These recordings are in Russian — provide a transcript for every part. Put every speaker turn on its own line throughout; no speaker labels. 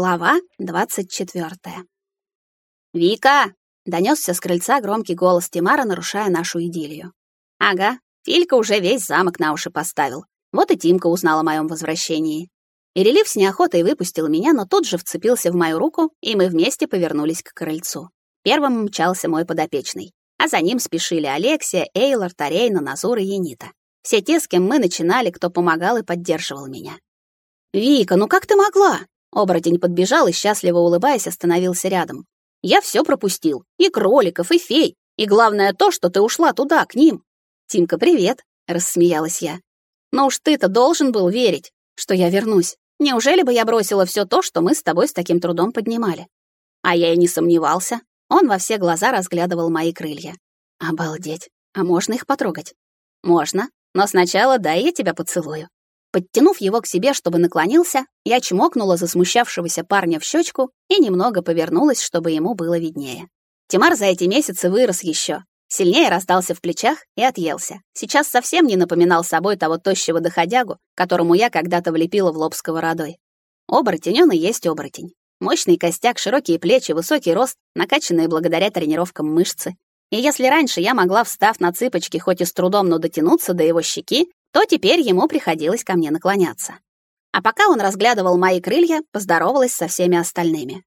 Глава двадцать четвертая. «Вика!» — донесся с крыльца громкий голос Тимара, нарушая нашу идиллию. «Ага, Филька уже весь замок на уши поставил. Вот и Тимка узнал о моем возвращении. И релив с неохотой выпустил меня, но тут же вцепился в мою руку, и мы вместе повернулись к крыльцу. Первым мчался мой подопечный, а за ним спешили Алексия, Эйлор, Тарейна, Назур и Енита. Все те, с кем мы начинали, кто помогал и поддерживал меня. «Вика, ну как ты могла?» Оборотень подбежал и, счастливо улыбаясь, остановился рядом. «Я все пропустил. И кроликов, и фей. И главное то, что ты ушла туда, к ним». «Тимка, привет», — рассмеялась я. «Но уж ты-то должен был верить, что я вернусь. Неужели бы я бросила все то, что мы с тобой с таким трудом поднимали?» А я и не сомневался. Он во все глаза разглядывал мои крылья. «Обалдеть. А можно их потрогать?» «Можно. Но сначала дай я тебя поцелую». Подтянув его к себе, чтобы наклонился, я чмокнула засмущавшегося парня в щечку и немного повернулась, чтобы ему было виднее. Тимар за эти месяцы вырос еще, сильнее раздался в плечах и отъелся. Сейчас совсем не напоминал собой того тощего доходягу, которому я когда-то влепила в лоб сковородой. Оборотень он и есть оборотень. Мощный костяк, широкие плечи, высокий рост, накачанные благодаря тренировкам мышцы. И если раньше я могла, встав на цыпочки, хоть и с трудом, но дотянуться до его щеки, то теперь ему приходилось ко мне наклоняться. А пока он разглядывал мои крылья, поздоровалась со всеми остальными.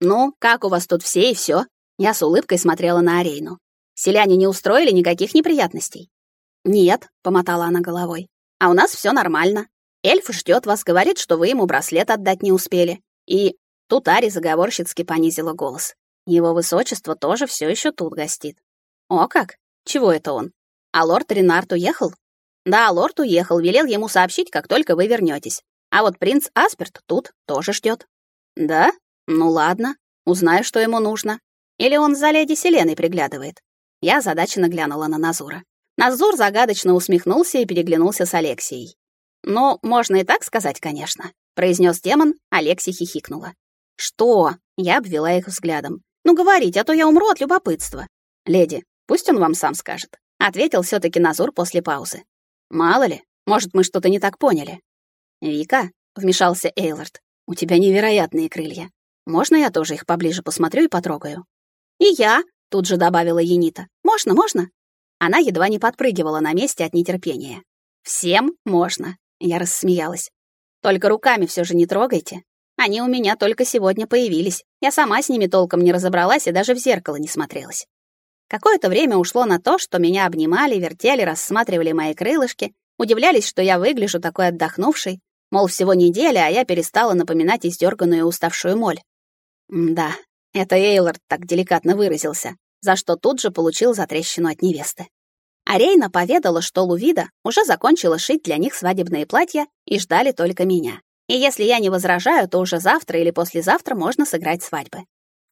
«Ну, как у вас тут все и все? Я с улыбкой смотрела на Арейну. «Селяне не устроили никаких неприятностей?» «Нет», — помотала она головой. «А у нас все нормально. Эльф ждет вас, говорит, что вы ему браслет отдать не успели. И...» Тут Ари заговорщицки понизила голос. «Его высочество тоже все еще тут гостит». «О как? Чего это он? А лорд Ренард уехал?» Да, лорд уехал, велел ему сообщить, как только вы вернетесь. А вот принц Асперт тут тоже ждет. Да? Ну ладно, узнаю, что ему нужно. Или он за леди Селеной приглядывает. Я задаченно глянула на Назура. Назур загадочно усмехнулся и переглянулся с Алексией. «Ну, можно и так сказать, конечно», — произнес демон, Алексей хихикнула. «Что?» — я обвела их взглядом. «Ну, говорите, а то я умру от любопытства». «Леди, пусть он вам сам скажет», — ответил все таки Назур после паузы. Мало ли, может, мы что-то не так поняли. Вика, вмешался Эйлард, у тебя невероятные крылья. Можно я тоже их поближе посмотрю и потрогаю? И я, тут же добавила Енита. Можно, можно? Она едва не подпрыгивала на месте от нетерпения. Всем можно, я рассмеялась. Только руками все же не трогайте. Они у меня только сегодня появились. Я сама с ними толком не разобралась и даже в зеркало не смотрелась. Какое-то время ушло на то, что меня обнимали, вертели, рассматривали мои крылышки, удивлялись, что я выгляжу такой отдохнувшей, мол, всего неделя, а я перестала напоминать издерганную и уставшую моль. Да, это Эйлорд так деликатно выразился, за что тут же получил затрещину от невесты. Арейна поведала, что Лувида уже закончила шить для них свадебные платья и ждали только меня. И если я не возражаю, то уже завтра или послезавтра можно сыграть свадьбы.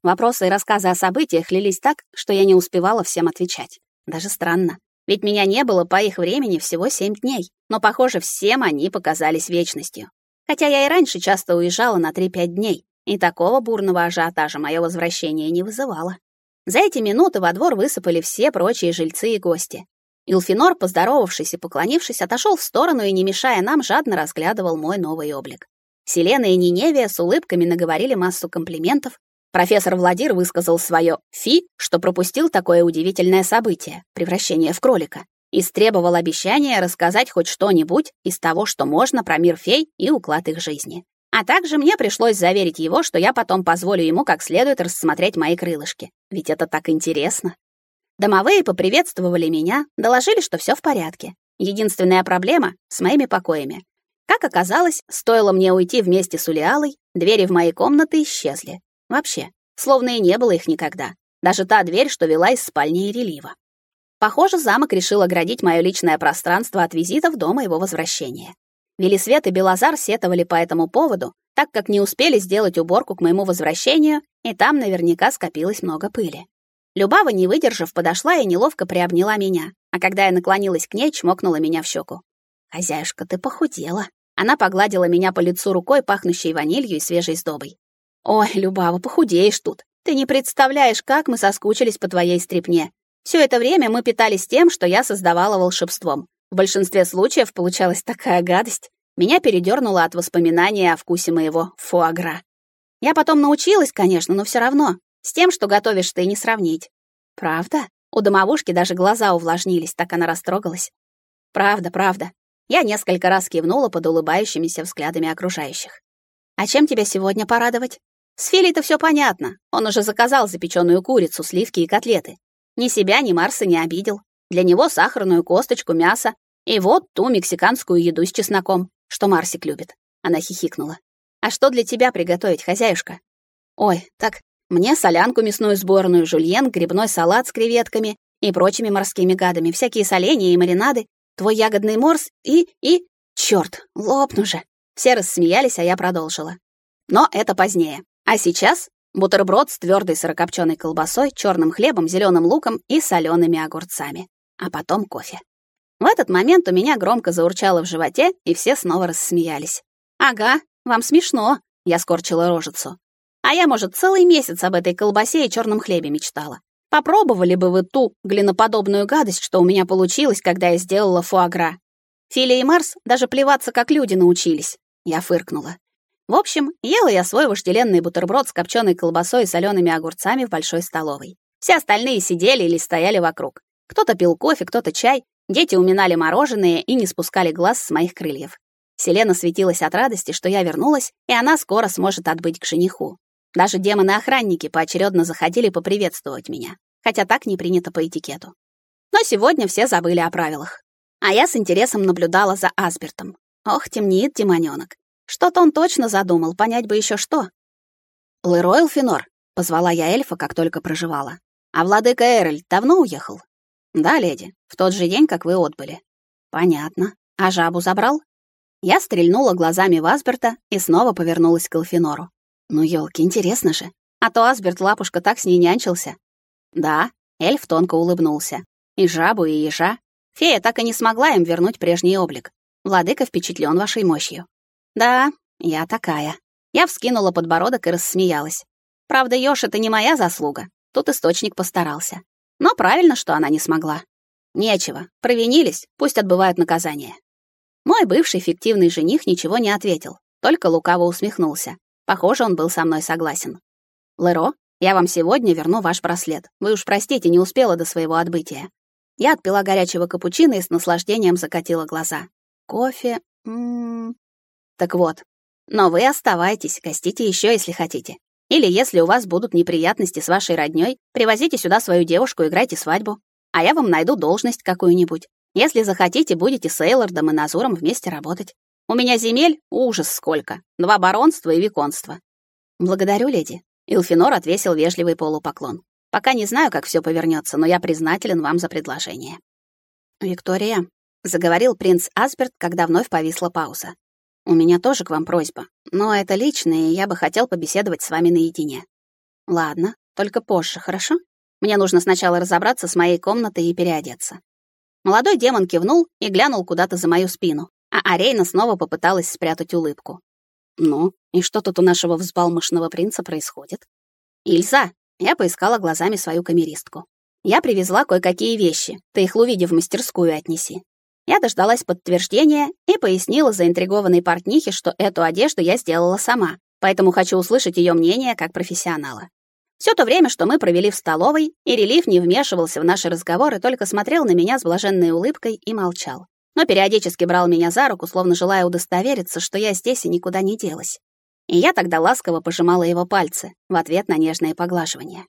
Вопросы и рассказы о событиях лились так, что я не успевала всем отвечать. Даже странно. Ведь меня не было по их времени всего семь дней. Но, похоже, всем они показались вечностью. Хотя я и раньше часто уезжала на 3-5 дней, и такого бурного ажиотажа мое возвращение не вызывало. За эти минуты во двор высыпали все прочие жильцы и гости. Илфинор, поздоровавшись и поклонившись, отошел в сторону и, не мешая нам, жадно разглядывал мой новый облик. Селена и Ниневия с улыбками наговорили массу комплиментов, Профессор Владир высказал свое «фи», что пропустил такое удивительное событие — превращение в кролика, и требовал обещания рассказать хоть что-нибудь из того, что можно про мир фей и уклад их жизни. А также мне пришлось заверить его, что я потом позволю ему как следует рассмотреть мои крылышки, ведь это так интересно. Домовые поприветствовали меня, доложили, что все в порядке. Единственная проблема — с моими покоями. Как оказалось, стоило мне уйти вместе с Улиалой, двери в мои комнаты исчезли. Вообще, словно и не было их никогда. Даже та дверь, что вела из спальни Ирелива. Похоже, замок решил оградить мое личное пространство от визитов до моего возвращения. Велисвет и Белозар сетовали по этому поводу, так как не успели сделать уборку к моему возвращению, и там наверняка скопилось много пыли. Любава, не выдержав, подошла и неловко приобняла меня, а когда я наклонилась к ней, чмокнула меня в щеку. «Хозяюшка, ты похудела». Она погладила меня по лицу рукой, пахнущей ванилью и свежей сдобой. Ой, Любава, похудеешь тут. Ты не представляешь, как мы соскучились по твоей стрипне. Все это время мы питались тем, что я создавала волшебством. В большинстве случаев получалась такая гадость. Меня передернуло от воспоминания о вкусе моего фуагра. Я потом научилась, конечно, но все равно. С тем, что готовишь ты, не сравнить. Правда? У домовушки даже глаза увлажнились, так она растрогалась. Правда, правда. Я несколько раз кивнула под улыбающимися взглядами окружающих. А чем тебя сегодня порадовать? С Филей-то все понятно. Он уже заказал запеченную курицу, сливки и котлеты. Ни себя, ни Марса не обидел. Для него сахарную косточку, мясо и вот ту мексиканскую еду с чесноком, что Марсик любит. Она хихикнула. А что для тебя приготовить, хозяюшка? Ой, так мне солянку мясную сборную, жульен, грибной салат с креветками и прочими морскими гадами, всякие соленья и маринады, твой ягодный морс и... и... Чёрт, лопну же. Все рассмеялись, а я продолжила. Но это позднее. А сейчас бутерброд с твердой сырокопченой колбасой, черным хлебом, зеленым луком и солеными огурцами. А потом кофе. В этот момент у меня громко заурчало в животе, и все снова рассмеялись. «Ага, вам смешно», — я скорчила рожицу. А я, может, целый месяц об этой колбасе и черном хлебе мечтала. Попробовали бы вы ту глиноподобную гадость, что у меня получилось, когда я сделала фуагра. Филя и Марс даже плеваться как люди научились. Я фыркнула. В общем, ела я свой вожделенный бутерброд с копченой колбасой и солеными огурцами в большой столовой. Все остальные сидели или стояли вокруг. Кто-то пил кофе, кто-то чай, дети уминали мороженое и не спускали глаз с моих крыльев. Селена светилась от радости, что я вернулась, и она скоро сможет отбыть к жениху. Даже демоны-охранники поочередно заходили поприветствовать меня, хотя так не принято по этикету. Но сегодня все забыли о правилах. А я с интересом наблюдала за Асбертом. Ох, темнеет демонёнок. Что-то он точно задумал, понять бы еще что. «Леройл Финор», — позвала я эльфа, как только проживала. «А владыка Эрель давно уехал?» «Да, леди, в тот же день, как вы отбыли». «Понятно. А жабу забрал?» Я стрельнула глазами в Асберта и снова повернулась к Элфинору. Ну, елки, интересно же. А то Асберт лапушка так с ней нянчился. Да, эльф тонко улыбнулся. И жабу, и ежа. Фея так и не смогла им вернуть прежний облик. Владыка впечатлен вашей мощью. Да, я такая. Я вскинула подбородок и рассмеялась. Правда, Ёж, это не моя заслуга. Тут источник постарался. Но правильно, что она не смогла. Нечего. Провинились, пусть отбывают наказание. Мой бывший фиктивный жених ничего не ответил, только лукаво усмехнулся. Похоже, он был со мной согласен. Леро, я вам сегодня верну ваш браслет. Вы уж простите, не успела до своего отбытия. Я отпила горячего капучино и с наслаждением закатила глаза. Кофе. М -м -м. Так вот. Но вы оставайтесь, гостите еще, если хотите. Или если у вас будут неприятности с вашей роднёй, привозите сюда свою девушку, играйте свадьбу. А я вам найду должность какую-нибудь. Если захотите, будете с Эйлордом и Назуром вместе работать. У меня земель ужас сколько. Два баронства и виконства. Благодарю, леди. Илфинор отвесил вежливый полупоклон. Пока не знаю, как все повернется, но я признателен вам за предложение. Виктория, заговорил принц Асберт, когда вновь повисла пауза. У меня тоже к вам просьба, но это личное, и я бы хотел побеседовать с вами наедине. Ладно, только позже, хорошо? Мне нужно сначала разобраться с моей комнатой и переодеться. Молодой демон кивнул и глянул куда-то за мою спину, а Арейна снова попыталась спрятать улыбку. «Ну, и что тут у нашего взбалмошного принца происходит?» «Ильза!» — я поискала глазами свою камеристку. «Я привезла кое-какие вещи, ты их, Лувиди, в мастерскую отнеси». Я дождалась подтверждения и пояснила заинтригованной портнихе, что эту одежду я сделала сама, поэтому хочу услышать ее мнение как профессионала. Все то время, что мы провели в столовой, и не вмешивался в наши разговоры, только смотрел на меня с блаженной улыбкой и молчал но периодически брал меня за руку, словно желая удостовериться, что я здесь и никуда не делась. И я тогда ласково пожимала его пальцы в ответ на нежное поглаживание.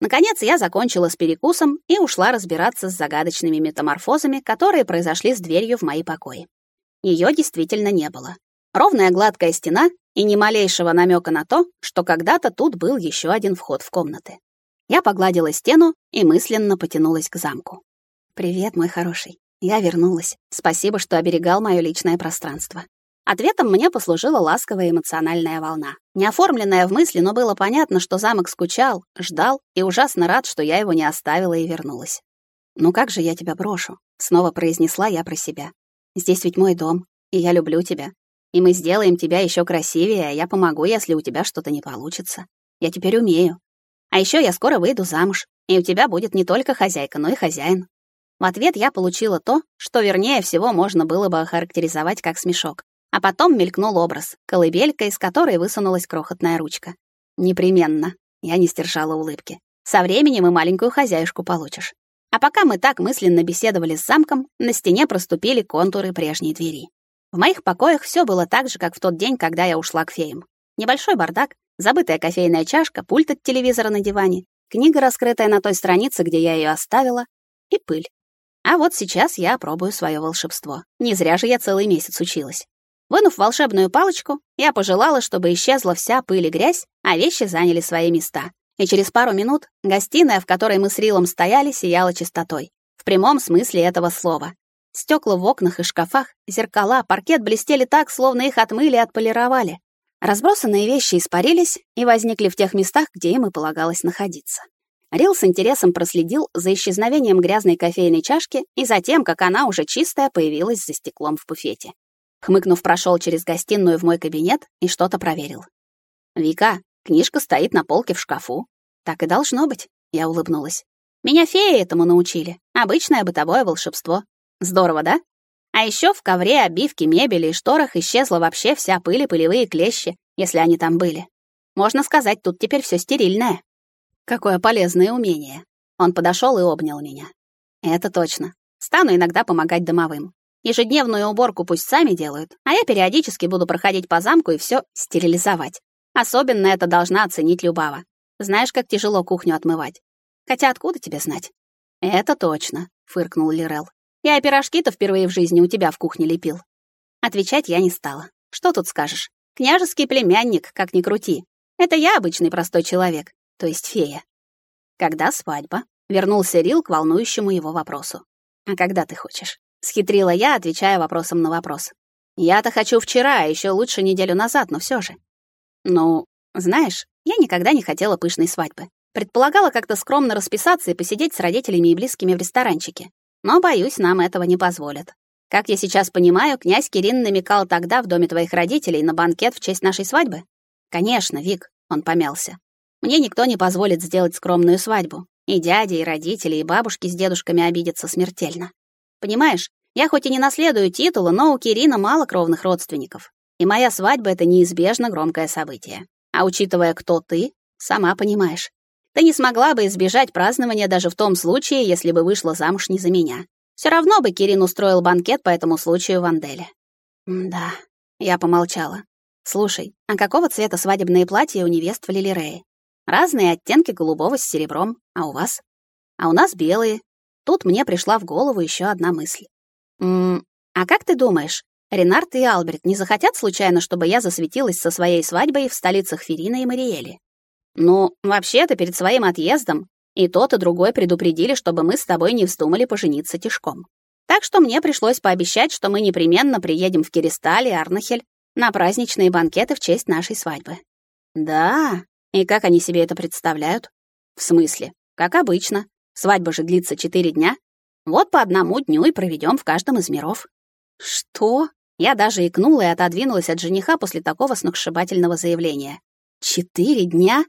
Наконец я закончила с перекусом и ушла разбираться с загадочными метаморфозами, которые произошли с дверью в мои покои. Ее действительно не было. Ровная гладкая стена и ни малейшего намека на то, что когда-то тут был еще один вход в комнаты. Я погладила стену и мысленно потянулась к замку. «Привет, мой хороший. Я вернулась. Спасибо, что оберегал моё личное пространство. Ответом мне послужила ласковая эмоциональная волна. Не оформленная в мысли, но было понятно, что замок скучал, ждал и ужасно рад, что я его не оставила и вернулась. «Ну как же я тебя брошу?» — снова произнесла я про себя. «Здесь ведь мой дом, и я люблю тебя. И мы сделаем тебя еще красивее, а я помогу, если у тебя что-то не получится. Я теперь умею. А еще я скоро выйду замуж, и у тебя будет не только хозяйка, но и хозяин. В ответ я получила то, что вернее всего можно было бы охарактеризовать как смешок. А потом мелькнул образ, колыбелька, из которой высунулась крохотная ручка. Непременно. Я не стержала улыбки. Со временем и маленькую хозяюшку получишь. А пока мы так мысленно беседовали с замком, на стене проступили контуры прежней двери. В моих покоях все было так же, как в тот день, когда я ушла к феям. Небольшой бардак, забытая кофейная чашка, пульт от телевизора на диване, книга, раскрытая на той странице, где я ее оставила, и пыль. А вот сейчас я пробую свое волшебство. Не зря же я целый месяц училась. Вынув волшебную палочку, я пожелала, чтобы исчезла вся пыль и грязь, а вещи заняли свои места. И через пару минут гостиная, в которой мы с Рилом стояли, сияла чистотой. В прямом смысле этого слова. Стекла в окнах и шкафах, зеркала, паркет блестели так, словно их отмыли и отполировали. Разбросанные вещи испарились и возникли в тех местах, где им и полагалось находиться. Рил с интересом проследил за исчезновением грязной кофейной чашки и за тем, как она уже чистая появилась за стеклом в буфете. Хмыкнув, прошел через гостиную в мой кабинет и что-то проверил. «Вика, книжка стоит на полке в шкафу». «Так и должно быть», — я улыбнулась. «Меня феи этому научили. Обычное бытовое волшебство. Здорово, да? А еще в ковре, обивке, мебели и шторах исчезла вообще вся пыль и пылевые клещи, если они там были. Можно сказать, тут теперь все стерильное. Какое полезное умение. Он подошел и обнял меня. Это точно. Стану иногда помогать домовым. Ежедневную уборку пусть сами делают, а я периодически буду проходить по замку и все стерилизовать. Особенно это должна оценить Любава. Знаешь, как тяжело кухню отмывать. Хотя откуда тебе знать? Это точно, фыркнул Лирел. Я пирожки-то впервые в жизни у тебя в кухне лепил. Отвечать я не стала. Что тут скажешь? Княжеский племянник, как ни крути. Это я обычный простой человек то есть фея. Когда свадьба? Вернулся Рил к волнующему его вопросу. А когда ты хочешь? Схитрила я, отвечая вопросом на вопрос. Я-то хочу вчера, а еще лучше неделю назад, но все же. Ну, знаешь, я никогда не хотела пышной свадьбы. Предполагала как-то скромно расписаться и посидеть с родителями и близкими в ресторанчике. Но, боюсь, нам этого не позволят. Как я сейчас понимаю, князь Кирин намекал тогда в доме твоих родителей на банкет в честь нашей свадьбы? Конечно, Вик, он помялся. Мне никто не позволит сделать скромную свадьбу. И дяди, и родители, и бабушки с дедушками обидятся смертельно. Понимаешь, я хоть и не наследую титула, но у Кирина мало кровных родственников. И моя свадьба — это неизбежно громкое событие. А учитывая, кто ты, сама понимаешь. Ты не смогла бы избежать празднования даже в том случае, если бы вышла замуж не за меня. Все равно бы Кирин устроил банкет по этому случаю в Анделе. Да, я помолчала. Слушай, а какого цвета свадебные платья у невест в Лилирее? Разные оттенки голубого с серебром, а у вас? А у нас белые. Тут мне пришла в голову еще одна мысль. М а как ты думаешь, Ренард и Альберт не захотят случайно, чтобы я засветилась со своей свадьбой в столицах Ферина и Мариэли? Ну, вообще-то перед своим отъездом и тот, и другой предупредили, чтобы мы с тобой не вздумали пожениться тишком. Так что мне пришлось пообещать, что мы непременно приедем в Киристаль и Арнахель на праздничные банкеты в честь нашей свадьбы. Да, и как они себе это представляют? В смысле? Как обычно. Свадьба же длится четыре дня. Вот по одному дню и проведем в каждом из миров. Что? Я даже икнула и отодвинулась от жениха после такого сногсшибательного заявления. Четыре дня?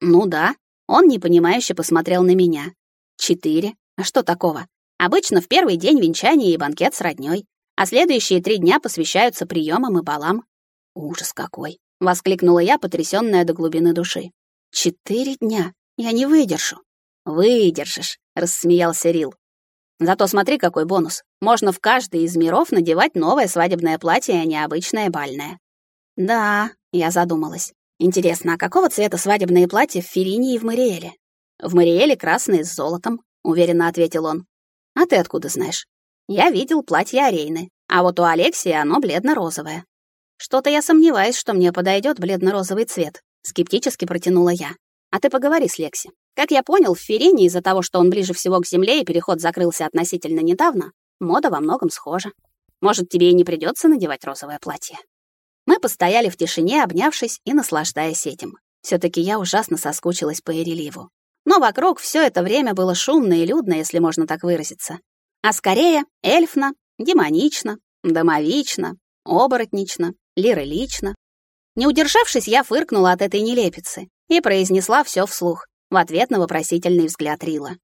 Ну да. Он непонимающе посмотрел на меня. Четыре? А что такого? Обычно в первый день венчание и банкет с роднёй, а следующие три дня посвящаются приемам и балам. Ужас какой воскликнула я, потрясённая до глубины души. Четыре дня. Я не выдержу. Выдержишь, рассмеялся Рил. Зато смотри, какой бонус. Можно в каждый из миров надевать новое свадебное платье, а не обычное бальное. Да, я задумалась. Интересно, а какого цвета свадебные платья в Ферине и в Мариэле? В Мариэле красные с золотом, уверенно ответил он. А ты откуда знаешь? Я видел платье Арейны, а вот у Алексии оно бледно-розовое. Что-то я сомневаюсь, что мне подойдет бледно-розовый цвет, скептически протянула я. А ты поговори с Лекси. Как я понял, в Ферине из-за того, что он ближе всего к земле и переход закрылся относительно недавно, мода во многом схожа. Может, тебе и не придется надевать розовое платье. Мы постояли в тишине, обнявшись и наслаждаясь этим. все таки я ужасно соскучилась по Эреливу. Но вокруг все это время было шумно и людно, если можно так выразиться. А скорее эльфно, демонично, домовично, оборотнично, лично. Не удержавшись, я фыркнула от этой нелепицы и произнесла все вслух, в ответ на вопросительный взгляд Рила.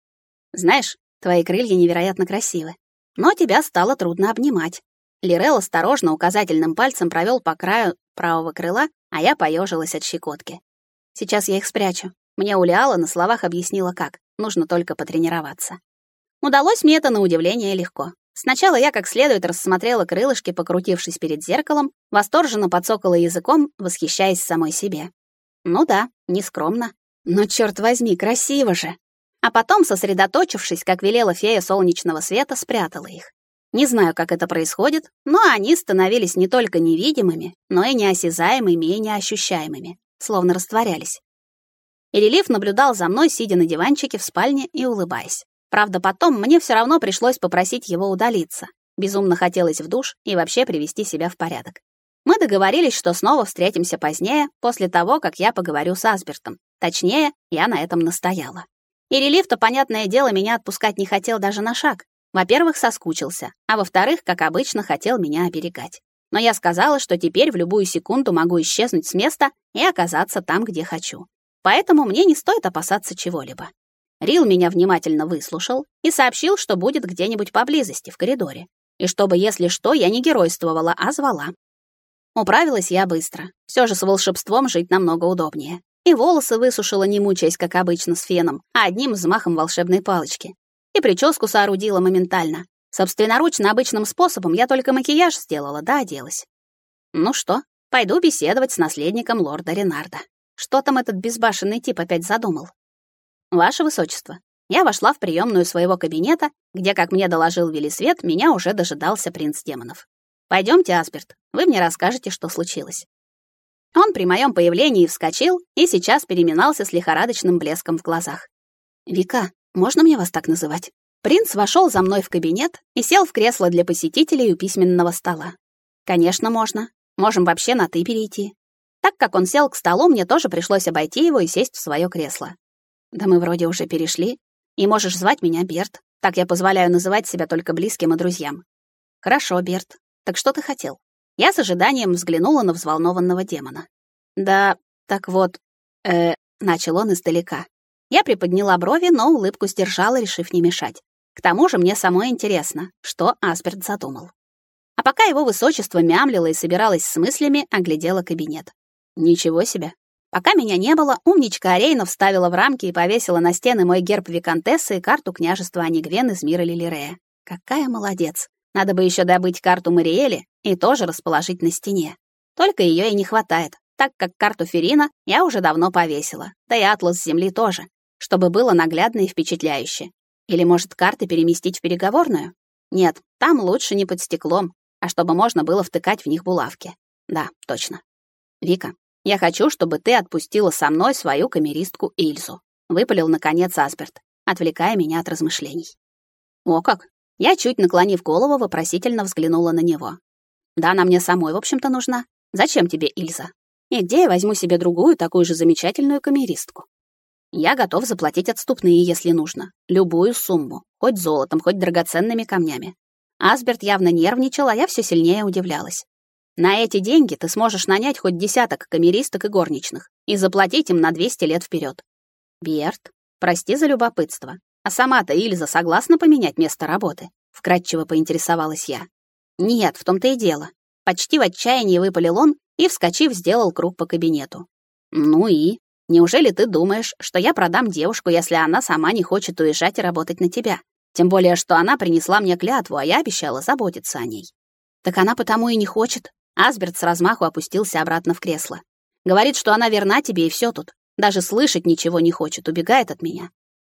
«Знаешь, твои крылья невероятно красивы, но тебя стало трудно обнимать». Лирел осторожно указательным пальцем провел по краю правого крыла, а я поежилась от щекотки. Сейчас я их спрячу. Мне Улиала на словах объяснила как. Нужно только потренироваться. Удалось мне это на удивление легко. Сначала я как следует рассмотрела крылышки, покрутившись перед зеркалом, восторженно подсокала языком, восхищаясь самой себе. Ну да, нескромно. Но черт возьми, красиво же. А потом, сосредоточившись, как велела фея солнечного света, спрятала их. Не знаю, как это происходит, но они становились не только невидимыми, но и неосязаемыми и неощущаемыми, словно растворялись. И релиф наблюдал за мной, сидя на диванчике в спальне и улыбаясь. Правда, потом мне все равно пришлось попросить его удалиться. Безумно хотелось в душ и вообще привести себя в порядок. Мы договорились, что снова встретимся позднее, после того, как я поговорю с Асбертом. Точнее, я на этом настояла. И релиф-то, понятное дело, меня отпускать не хотел даже на шаг. Во-первых, соскучился, а во-вторых, как обычно, хотел меня оберегать. Но я сказала, что теперь в любую секунду могу исчезнуть с места и оказаться там, где хочу. Поэтому мне не стоит опасаться чего-либо. Рил меня внимательно выслушал и сообщил, что будет где-нибудь поблизости, в коридоре. И чтобы, если что, я не геройствовала, а звала. Управилась я быстро. Все же с волшебством жить намного удобнее. И волосы высушила, не мучаясь, как обычно, с феном, а одним взмахом волшебной палочки. И прическу соорудила моментально. Собственноручно обычным способом я только макияж сделала, да оделась. Ну что, пойду беседовать с наследником лорда Ренарда. Что там этот безбашенный тип опять задумал? Ваше высочество, я вошла в приемную своего кабинета, где, как мне доложил Велисвет, меня уже дожидался принц демонов. Пойдемте, Асперт, вы мне расскажете, что случилось. Он при моем появлении вскочил и сейчас переминался с лихорадочным блеском в глазах. «Вика, можно мне вас так называть?» Принц вошел за мной в кабинет и сел в кресло для посетителей у письменного стола. «Конечно, можно. Можем вообще на «ты» перейти». Так как он сел к столу, мне тоже пришлось обойти его и сесть в свое кресло. Да мы вроде уже перешли. И можешь звать меня Берт. Так я позволяю называть себя только близким и друзьям. Хорошо, Берт. Так что ты хотел? Я с ожиданием взглянула на взволнованного демона. Да, так вот, э, начал он издалека. Я приподняла брови, но улыбку сдержала, решив не мешать. К тому же мне самой интересно, что Асперт задумал. А пока его высочество мямлило и собиралось с мыслями, оглядела кабинет. Ничего себе. Пока меня не было, умничка Арейна вставила в рамки и повесила на стены мой герб виконтессы и карту княжества Анигвен из мира Лилирея. Какая молодец. Надо бы еще добыть карту Мариэли и тоже расположить на стене. Только ее и не хватает, так как карту Ферина я уже давно повесила, да и атлас Земли тоже, чтобы было наглядно и впечатляюще. Или, может, карты переместить в переговорную? Нет, там лучше не под стеклом, а чтобы можно было втыкать в них булавки. Да, точно. Вика, я хочу, чтобы ты отпустила со мной свою камеристку Ильзу», — выпалил, наконец, Асперт, отвлекая меня от размышлений. «О как!» Я, чуть наклонив голову, вопросительно взглянула на него. «Да, она мне самой, в общем-то, нужна. Зачем тебе Ильза? И где я возьму себе другую, такую же замечательную камеристку? Я готов заплатить отступные, если нужно. Любую сумму. Хоть золотом, хоть драгоценными камнями. Асберт явно нервничал, а я все сильнее удивлялась. На эти деньги ты сможешь нанять хоть десяток камеристок и горничных и заплатить им на 200 лет вперед. Берт, прости за любопытство. А сама-то Ильза согласна поменять место работы? Вкратчиво поинтересовалась я. Нет, в том-то и дело. Почти в отчаянии выпалил он и, вскочив, сделал круг по кабинету. Ну и? Неужели ты думаешь, что я продам девушку, если она сама не хочет уезжать и работать на тебя? Тем более, что она принесла мне клятву, а я обещала заботиться о ней. Так она потому и не хочет, Асберт с размаху опустился обратно в кресло. Говорит, что она верна тебе и все тут. Даже слышать ничего не хочет, убегает от меня.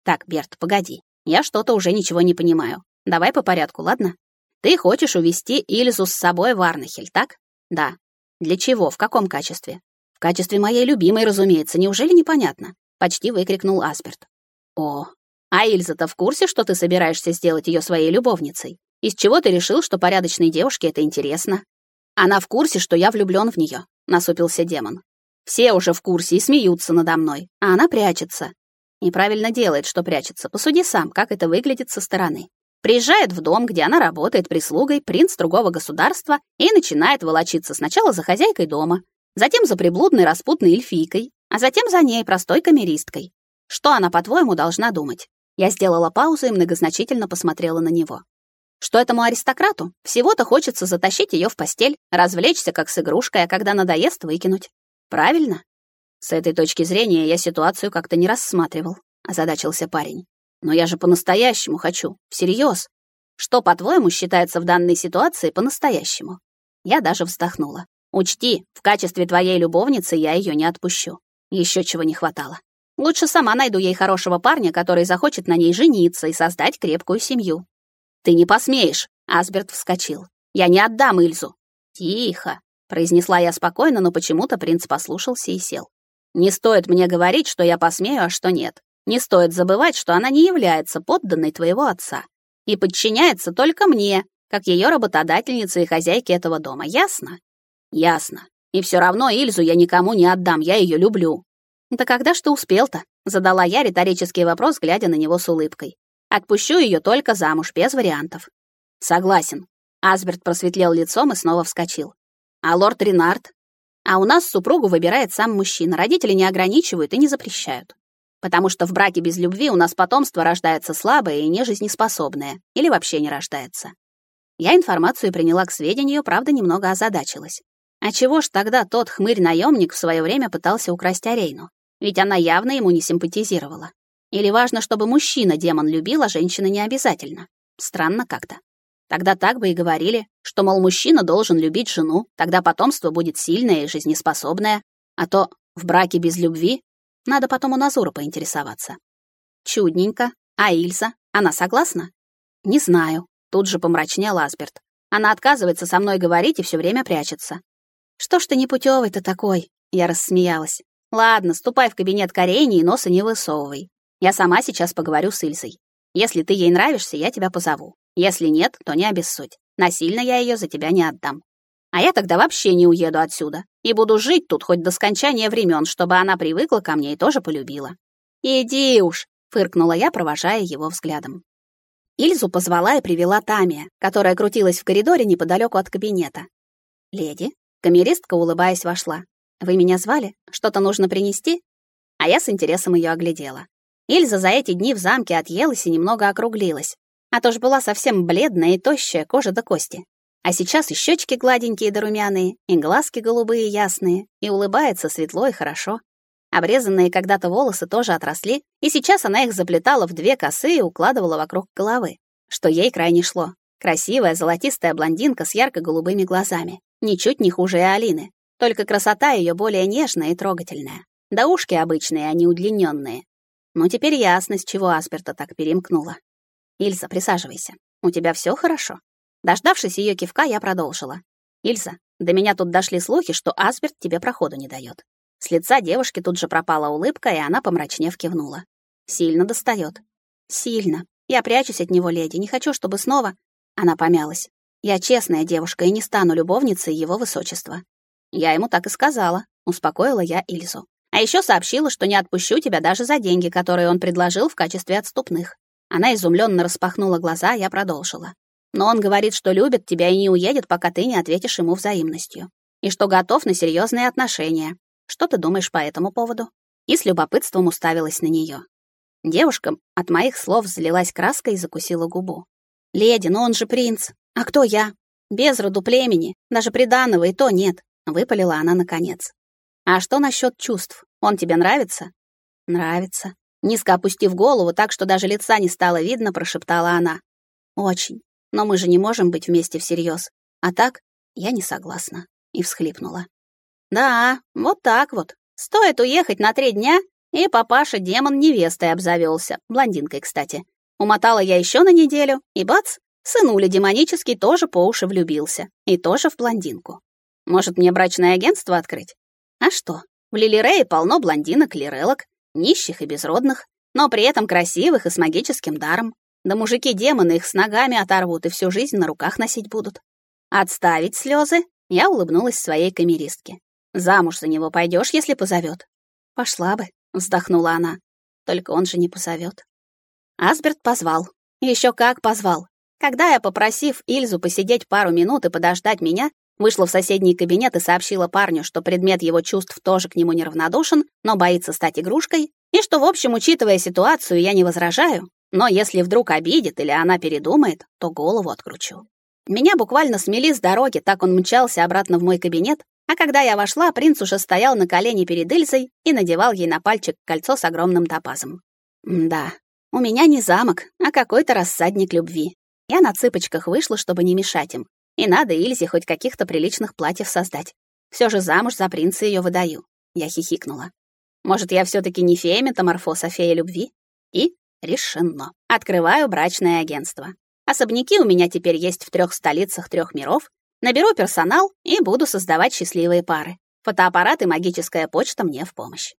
Так, Берт, погоди. Я что-то уже ничего не понимаю. Давай по порядку, ладно? Ты хочешь увести Ильзу с собой в Арнахель, так? Да. Для чего? В каком качестве? В качестве моей любимой, разумеется. Неужели непонятно? Почти выкрикнул Асберт. О, а Ильза-то в курсе, что ты собираешься сделать ее своей любовницей? Из чего ты решил, что порядочной девушке это интересно? Она в курсе, что я влюблён в неё, насупился демон. Все уже в курсе и смеются надо мной, а она прячется. Неправильно делает, что прячется. Посуди сам, как это выглядит со стороны. Приезжает в дом, где она работает прислугой, принц другого государства, и начинает волочиться сначала за хозяйкой дома, затем за приблудной распутной эльфийкой, а затем за ней, простой камеристкой. Что она, по-твоему, должна думать? Я сделала паузу и многозначительно посмотрела на него что этому аристократу всего-то хочется затащить ее в постель, развлечься как с игрушкой, а когда надоест, выкинуть. Правильно? С этой точки зрения я ситуацию как-то не рассматривал, озадачился парень. Но я же по-настоящему хочу, всерьез. Что, по-твоему, считается в данной ситуации по-настоящему? Я даже вздохнула. Учти, в качестве твоей любовницы я ее не отпущу. Еще чего не хватало. Лучше сама найду ей хорошего парня, который захочет на ней жениться и создать крепкую семью. Ты не посмеешь, Асберт вскочил. Я не отдам Ильзу. Тихо, произнесла я спокойно, но почему-то принц послушался и сел. Не стоит мне говорить, что я посмею, а что нет. Не стоит забывать, что она не является подданной твоего отца и подчиняется только мне, как ее работодательнице и хозяйке этого дома. Ясно? Ясно. И все равно Ильзу я никому не отдам, я ее люблю. Да когда ж ты успел-то? Задала я риторический вопрос, глядя на него с улыбкой. Отпущу ее только замуж, без вариантов. Согласен. Асберт просветлел лицом и снова вскочил. А лорд Ренард? А у нас супругу выбирает сам мужчина. Родители не ограничивают и не запрещают. Потому что в браке без любви у нас потомство рождается слабое и нежизнеспособное, или вообще не рождается. Я информацию приняла к сведению, правда, немного озадачилась. А чего ж тогда тот хмырь-наемник в свое время пытался украсть Арейну? Ведь она явно ему не симпатизировала. Или важно, чтобы мужчина-демон любил, а женщина не обязательно? Странно как-то. Тогда так бы и говорили, что, мол, мужчина должен любить жену, тогда потомство будет сильное и жизнеспособное, а то в браке без любви надо потом у Назура поинтересоваться. Чудненько. А Ильза? Она согласна? Не знаю. Тут же помрачнел Асберт. Она отказывается со мной говорить и все время прячется. Что ж ты непутевый-то такой? Я рассмеялась. Ладно, ступай в кабинет к Арене и носа не высовывай. Я сама сейчас поговорю с Ильзой. Если ты ей нравишься, я тебя позову. Если нет, то не обессудь. Насильно я ее за тебя не отдам. А я тогда вообще не уеду отсюда и буду жить тут хоть до скончания времен, чтобы она привыкла ко мне и тоже полюбила. Иди уж, фыркнула я, провожая его взглядом. Ильзу позвала и привела Тамия, которая крутилась в коридоре неподалеку от кабинета. «Леди?» — камеристка, улыбаясь, вошла. «Вы меня звали? Что-то нужно принести?» А я с интересом ее оглядела. Ильза за эти дни в замке отъелась и немного округлилась. А то ж была совсем бледная и тощая, кожа до кости. А сейчас и щечки гладенькие да румяные, и глазки голубые ясные, и улыбается светло и хорошо. Обрезанные когда-то волосы тоже отросли, и сейчас она их заплетала в две косы и укладывала вокруг головы, что ей крайне шло. Красивая золотистая блондинка с ярко-голубыми глазами, ничуть не хуже Алины, только красота ее более нежная и трогательная. Да ушки обычные, а не удлиненные. Ну, теперь ясно, с чего Асперта так перемкнула. «Ильза, присаживайся. У тебя все хорошо?» Дождавшись ее кивка, я продолжила. «Ильза, до меня тут дошли слухи, что Асберт тебе проходу не дает. С лица девушки тут же пропала улыбка, и она, помрачнев, кивнула. «Сильно достает. «Сильно. Я прячусь от него, леди, не хочу, чтобы снова...» Она помялась. «Я честная девушка и не стану любовницей его высочества». Я ему так и сказала, успокоила я Ильзу. А еще сообщила, что не отпущу тебя даже за деньги, которые он предложил в качестве отступных. Она изумленно распахнула глаза, я продолжила. Но он говорит, что любит тебя и не уедет, пока ты не ответишь ему взаимностью. И что готов на серьезные отношения. Что ты думаешь по этому поводу?» И с любопытством уставилась на нее. Девушка от моих слов залилась краской и закусила губу. «Леди, но он же принц. А кто я? Без роду племени, даже приданого и то нет», — выпалила она наконец. «А что насчет чувств? Он тебе нравится?» «Нравится». Низко опустив голову так, что даже лица не стало видно, прошептала она. «Очень. Но мы же не можем быть вместе всерьез. А так я не согласна». И всхлипнула. Да, вот так вот. Стоит уехать на три дня, и папаша демон невестой обзавелся, блондинкой, кстати. Умотала я еще на неделю, и бац, сынуля демонический тоже по уши влюбился, и тоже в блондинку. Может, мне брачное агентство открыть? А что? В Лилирее полно блондинок-лирелок, нищих и безродных, но при этом красивых и с магическим даром. Да мужики-демоны их с ногами оторвут и всю жизнь на руках носить будут. Отставить слезы? Я улыбнулась своей камеристке. Замуж за него пойдешь, если позовет? Пошла бы, вздохнула она. Только он же не позовет. Асберт позвал. Еще как позвал. Когда я, попросив Ильзу посидеть пару минут и подождать меня, вышла в соседний кабинет и сообщила парню, что предмет его чувств тоже к нему неравнодушен, но боится стать игрушкой, и что, в общем, учитывая ситуацию, я не возражаю, но если вдруг обидит или она передумает, то голову откручу. Меня буквально смели с дороги, так он мчался обратно в мой кабинет, А когда я вошла, принц уже стоял на колене перед Эльзой и надевал ей на пальчик кольцо с огромным топазом. Да, у меня не замок, а какой-то рассадник любви. Я на цыпочках вышла, чтобы не мешать им. И надо Ильзе хоть каких-то приличных платьев создать. Все же замуж за принца ее выдаю. Я хихикнула. Может, я все таки не фея-метаморфоз, а фея любви? И решено. Открываю брачное агентство. Особняки у меня теперь есть в трех столицах трех миров. Наберу персонал и буду создавать счастливые пары. Фотоаппарат и магическая почта мне в помощь.